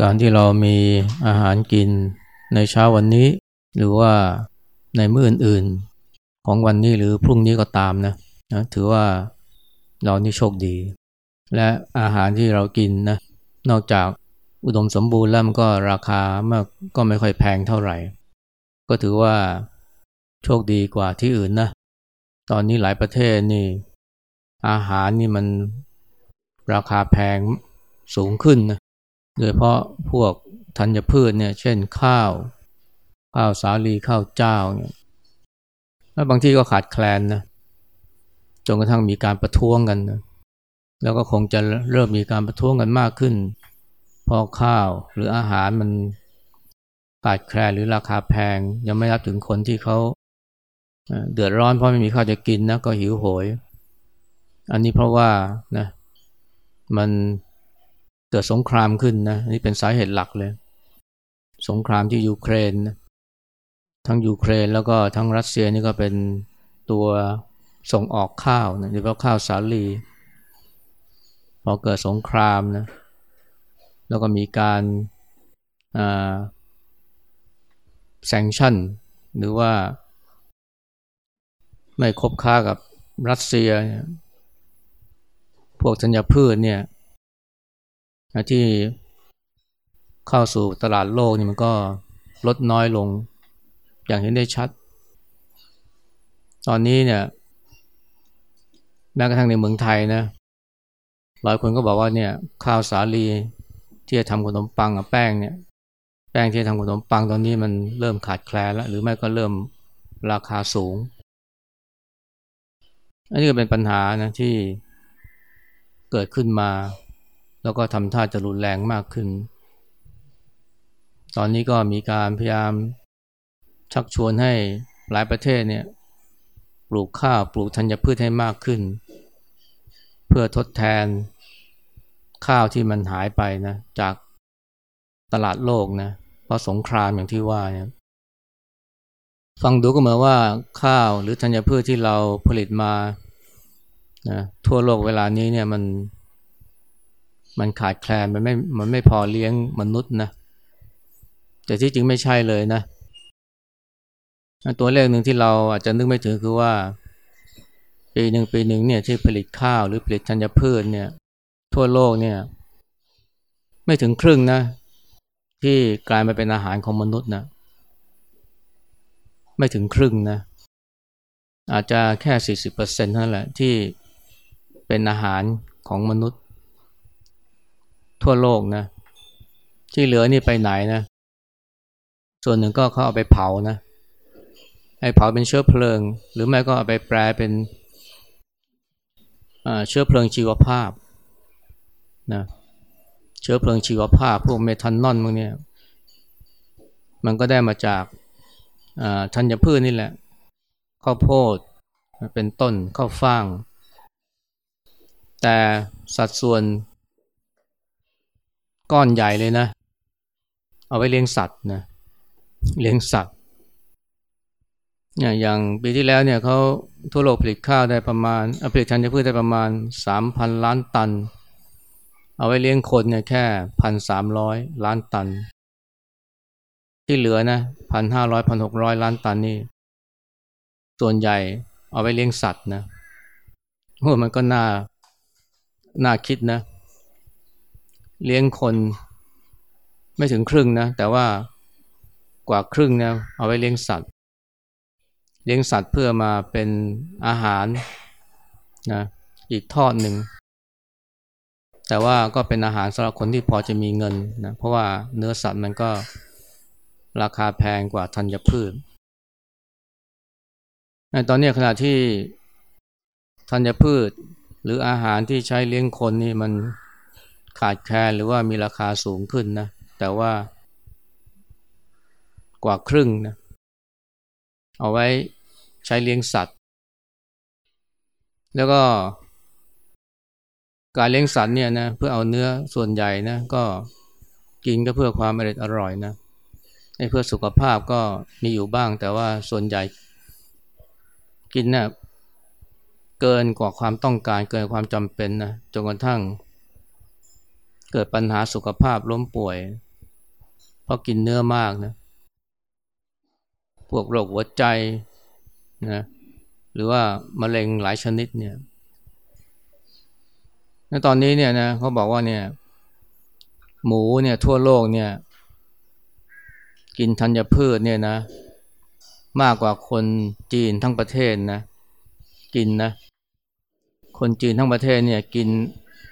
การที่เรามีอาหารกินในเช้าวันนี้ หรือว่าในมื้ออื่นๆ ของวันนี้หรือพรุ่งนี้ก็ตามนะนะถือว่าเรานี่โชคดี และอาหารที่เรากินนะนอกจากอุดมสมบูรณ์แล้วมันก็ราคามากก็ไม่ค่อยแพงเท่าไหร่ ก็ถือว่าโชคดีกว่าที่อื่นนะตอนนี้หลายประเทศนี่ อาหารนี่มันราคาแพงสูงขึ้นนะ โดยเพราะพวกธัญพืชเนี่ยเช่นข้าว ข้าวสาลีข้าวเจ้าเนี่ยแล้วบางที่ก็ขาดแคลนนะจนกระทั่งมีการประท้วงกันนะแล้วก็คงจะเริ่มมีการประท้วงกันมากขึ้น พอข้าวหรืออาหารมันขาดแคลนหรือราคาแพง ยังไม่รับถึงคนที่เขาเดือดร้อนเพราะไม่มีข้าวจะกินนะก็หิวโหย อันนี้เพราะว่านะมัน เกิดสงครามขึ้นนะนี่เป็นสาเหตุหลักเลย สงครามที่ยูเครนนะทั้งยูเครนแล้วก็ทั้งรัสเซียนี่ก็เป็นตัวส่งออกข้าวนะโดยเฉพาะข้าวสาลีพอเกิดสงครามนะแล้วก็มีการแซงชั่น หรือว่า ไม่คบค้ากับรัสเซียเนี่ยพวกธัญพืชเนี่ย ที่เข้าสู่ตลาดโลกนี่มันก็ลดน้อยลงอย่างเห็นได้ชัด ตอนนี้เนี่ยแม้กระทั่งในเมืองไทยนะหลายคนก็บอกว่าเนี่ยข้าวสาลีที่จะทำขนมปังกับแป้งเนี่ยแป้งที่ทำขนมปังตอนนี้มันเริ่มขาดแคลนแล้วหรือไม่ก็เริ่มราคาสูง อันนี้ก็เป็นปัญหานะที่เกิดขึ้นมา แล้วก็ทำท่าจะรุนแรงมากขึ้น ตอนนี้ก็มีการพยายามชักชวนให้หลายประเทศเนี่ยปลูกข้าวปลูกธัญพืชให้มากขึ้น เพื่อทดแทนข้าวที่มันหายไปนะจากตลาดโลกนะเพราะสงครามอย่างที่ว่าเนี่ยฟังดูก็เหมือนว่าข้าวหรือธัญพืชที่เราผลิตมานะทั่วโลกเวลานี้เนี่ยมัน มันขาดแคลนมันไม่มันไม่พอเลี้ยงมนุษย์นะแต่ที่จริงไม่ใช่เลยนะตัวเลขหนึ่งที่เราอาจจะนึกไม่ถึงคือว่า ปีหนึ่งปีหนึ่งเนี่ยที่ผลิตข้าวหรือผลิตธัญพืชเนี่ย ทั่วโลกเนี่ย ไม่ถึงครึ่งนะ ที่กลายมาเป็นอาหารของมนุษย์นะไม่ถึงครึ่งนะ อาจจะแค่สี่สิบเปอร์เซ็นต์เท่านั้นแหละที่เป็นอาหารของมนุษย์ ทั่วโลกนะ ที่เหลือนี่ไปไหนนะ ส่วนหนึ่งก็เขาเอาไปเผานะไอ้เผาเป็นเชื้อเพลิง หรือไม่ก็เอาไปแปลเป็นเชื้อเพลิงชีวภาพนะเชื้อเพลิงชีวภาพ พวกเมทานอลพวกนี้มันก็ได้มาจากธัญพืชนี่แหละ ข้าวโพดเป็นต้นข้าวฟ่าง แต่สัดส่วน ก้อนใหญ่เลยนะ เอาไว้เลี้ยงสัตว์นะเลี้ยงสัตว์เนี่ยอย่างปีที่แล้วเนี่ยเขาทั่วโลกผลิตข้าวได้ประมาณผลิตธัญพืชได้ประมาณสามพันล้านตัน เอาไว้เลี้ยงคนเนี่ยแค่พันสามร้อยล้านตัน ที่เหลือนะพันห้าร้อยพันหกร้อยล้านตันนี่ส่วนใหญ่เอาไว้เลี้ยงสัตว์นะโอ้มันก็น่าน่าคิดนะเเลี้ยงคนไม่ถึงครึ่งนะ แต่ว่ากว่าครึ่งนะเอาไว้เลี้ยงสัตว์ เลี้ยงสัตว์เพื่อมาเป็นอาหารนะอีกทอดหนึ่ง แต่ว่าก็เป็นอาหารสำหรับคนที่พอจะมีเงินนะเพราะว่าเนื้อสัตว์มันก็ราคาแพงกว่าธัญพืชตอนนี้ขณะที่ธัญพืชหรืออาหารที่ใช้เลี้ยงคนนี่มัน ขาดแคลนหรือว่ามีราคาสูงขึ้นนะ แต่ว่ากว่าครึ่งนะเอาไว้ใช้เลี้ยงสัตว์ แล้วก็ การเลี้ยงสัตว์เนี่ยนะเพื่อเอาเนื้อส่วนใหญ่นะก็กินก็เพื่อความอร่อยอร่อยนะไอ้เพื่อสุขภาพก็มีอยู่บ้าง แต่ว่าส่วนใหญ่กินนะ่ะเกินกว่าความต้องการเกินความจำเป็นนะจนกระทั่ง เกิดปัญหาสุขภาพล้มป่วย เพราะกินเนื้อมากนะพวกโรคหัวใจนะหรือว่ามะเร็งหลายชนิดเนี่ยในตอนนี้เนี่ยนะเขาบอกว่าเนี่ยหมูเนี่ยทั่วโลกเนี่ยกินธัญพืชเนี่ยนะมากกว่าคนจีนทั้งประเทศนะกินนะคนจีนทั้งประเทศเนี่ยกิน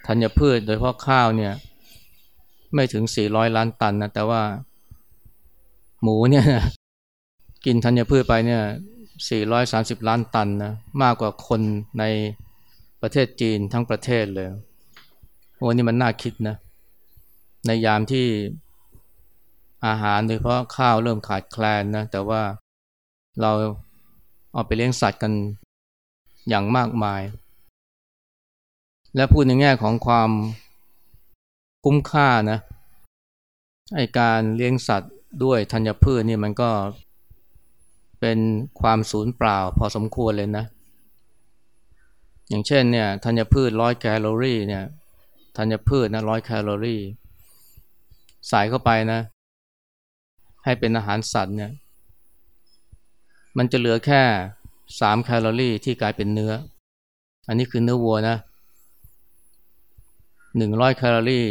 ธัญพืช โดยเฉพาะข้าวเนี่ย ไม่ถึง 400 ล้านตันนะแต่ว่า หมูเนี่ยกินธัญพืชไปเนี่ย 430 ล้านตันนะมากกว่าคนในประเทศจีนทั้งประเทศเลยโอ้นี่มันน่าคิดนะ ในยามที่อาหารโดยเฉพาะข้าวเริ่มขาดแคลนนะ แต่ว่าเราเอาไปเลี้ยงสัตว์กันอย่างมากมาย และพูดในแง่ของความ คุ้มค่านะไอการเลี้ยงสัตว์ด้วยธัญพืชนี่มันก็เป็นความสูญเปล่าพอสมควรเลยนะ อย่างเช่นเนี่ยธัญพืชร้อยแคลอรี่เนี่ยธัญพืชนะร้อยแคลอรี่ ใส่เข้าไปนะ ให้เป็นอาหารสัตว์เนี่ย มันจะเหลือแค่สามแคลอรี่ที่กลายเป็นเนื้อ อันนี้คือเนื้อวัวนะหนึ่งร้อยแคลอรี่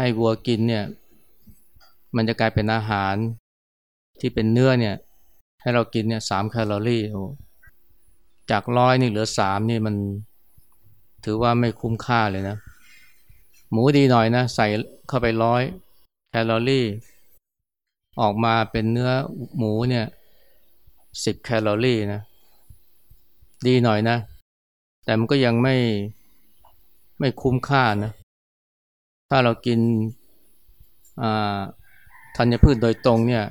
ให้วัวกินเนี่ย มันจะกลายเป็นอาหารที่เป็นเนื้อเนี่ย ให้เรากินเนี่ยสามแคลอรี่โอ้จากร้อยนี่เหลือสามนี่มันถือว่าไม่คุ้มค่าเลยนะ หมูดีหน่อยนะ ใส่เข้าไปร้อยแคลอรี่ ออกมาเป็นเนื้อหมูเนี่ยสิบแคลอรี่นะ ดีหน่อยนะ แต่มันก็ยังไม่ไม่คุ้มค่านะ ถ้าเรากินธัญพืชโดยตรงเนี่ย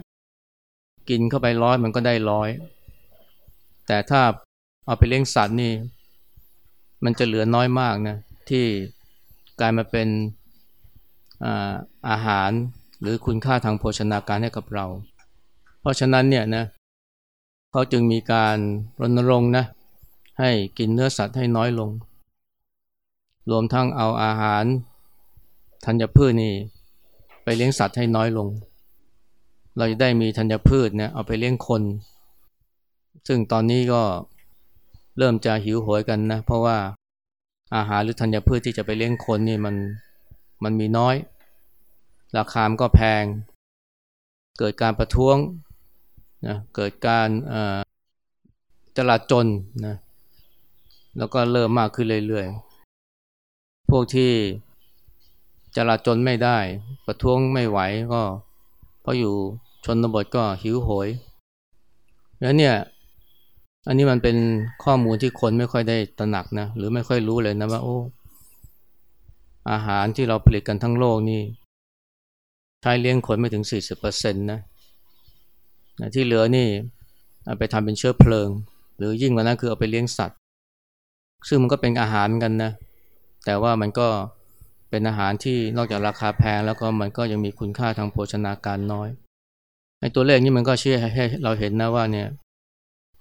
กินเข้าไปร้อยมันก็ได้ร้อย แต่ถ้าเอาไปเลี้ยงสัตว์นี่ มันจะเหลือน้อยมากนะที่กลายมาเป็นอาอาหารหรือคุณค่าทางโภชนาการให้กับเรา เพราะฉะนั้นเนี่ยนะเขาจึงมีการรณรงค์นะให้กินเนื้อสัตว์ให้น้อยลง รวมทั้งเอาอาหาร ธัญพืชนี่ ไปเลี้ยงสัตว์ให้น้อยลง เราจะได้มีธัญพืชเนี่ยเอาไปเลี้ยงคน ซึ่งตอนนี้ก็เริ่มจะหิวโหยกันนะ เพราะว่าอาหารหรือธัญพืชที่จะไปเลี้ยงคนนี่มันมันมีน้อย ราคามก็แพง เกิดการประท้วงนะเกิดการจลาจนนะแล้วก็เริ่มมากขึ้นเรื่อยๆ พวกที่ จลาจนไม่ได้ ประท้วงไม่ไหวก็เพราะอยู่ชนบทก็หิวโหยแล้วเนี่ยอันนี้มันเป็นข้อมูลที่คนไม่ค่อยได้ตระหนักนะหรือไม่ค่อยรู้เลยนะว่าโอ้อาหารที่เราผลิตกันทั้งโลกนี่ใช้เลี้ยงคนไม่ถึง 40%นะนะที่เหลือนี่เอาไปทำเป็นเชื้อเพลิง หรือยิ่งกว่านั้นคือเอาไปเลี้ยงสัตว์ ซึ่งมันก็เป็นอาหารกันนะ แต่ว่ามันก็ เป็นอาหารที่นอกจากราคาแพงแล้วก็มันก็ยังมีคุณค่าทางโภชนาการน้อยในตัวเลขนี้มันก็เชื่อให้เราเห็นนะว่าเนี่ย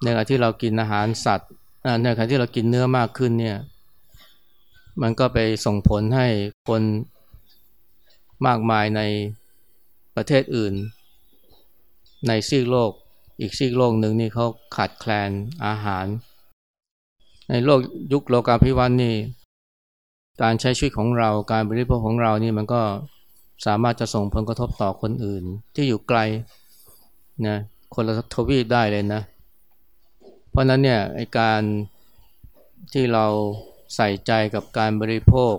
ในขณะที่เรากินอาหารสัตว์ในขณะที่เรากินเนื้อมากขึ้นเนี่ยมันก็ไปส่งผลให้คนมากมายในประเทศอื่น ในซีกโลก อีกซีกโลกหนึ่งนี่เขาขาดแคลนอาหาร ในโลกยุคโลกาภิวัตน์นี่ การใช้ชีวิตของเราการบริโภคของเรานี่มันก็สามารถจะส่งผลกระทบต่อคนอื่น ที่อยู่ไกลนะคนละทวีปได้เลยนะ เพราะนั้นเนี่ยไอการที่เราใส่ใจกับการบริโภค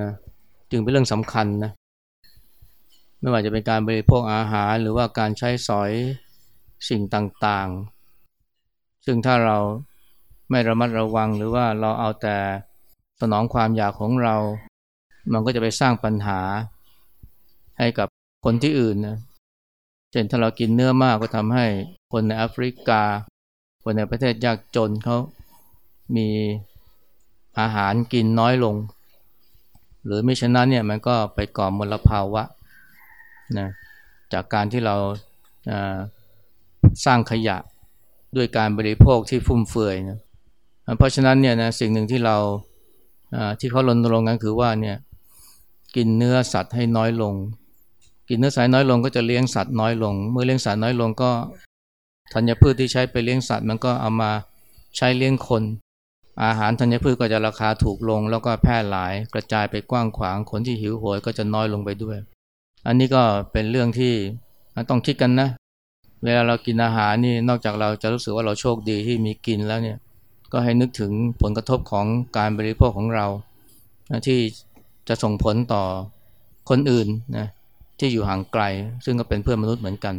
นะจึงเป็นเรื่องสำคัญนะไม่ว่าจะเป็นการบริโภคอาหารหรือว่าการใช้สอยสิ่งต่างๆ ซึ่งถ้าเราไม่ระมัดระวังหรือว่าเราเอาแต่ สนองความอยากของเรา มันก็จะไปสร้างปัญหาให้กับคนที่อื่นนะเช่นถ้าเรากินเนื้อมากก็ทำให้คนในแอฟริกา คนในประเทศยากจนเขามีอาหารกินน้อยลง หรือไม่เช่นนั้นเนี่ยมันก็ไปก่อมลภาวะนะจากการที่เราสร้างขยะด้วยการบริโภคที่ฟุ่มเฟือยนะเพราะฉะนั้นเนี่ยนะสิ่งหนึ่งที่เรา ที่เขารณรงค์กันคือว่าเนี่ยกินเนื้อสัตว์ให้น้อยลง กินเนื้อสัตว์น้อยลงก็จะเลี้ยงสัตว์น้อยลง เมื่อเลี้ยงสัตว์น้อยลงก็ธัญพืชที่ใช้ไปเลี้ยงสัตว์มันก็เอามาใช้เลี้ยงคน อาหารธัญพืชก็จะราคาถูกลง แล้วก็แพร่หลายกระจายไปกว้างขวางคนที่หิวโหยก็จะน้อยลงไปด้วย อันนี้ก็เป็นเรื่องที่ต้องคิดกันนะ เวลาเรากินอาหารนี่นอกจากเราจะรู้สึกว่าเราโชคดีที่มีกินแล้วเนี่ย ก็ให้นึกถึงผลกระทบของการบริโภคของเราที่จะส่งผลต่อคนอื่นนะที่อยู่ห่างไกล ซึ่งก็เป็นเพื่อนมนุษย์เหมือนกัน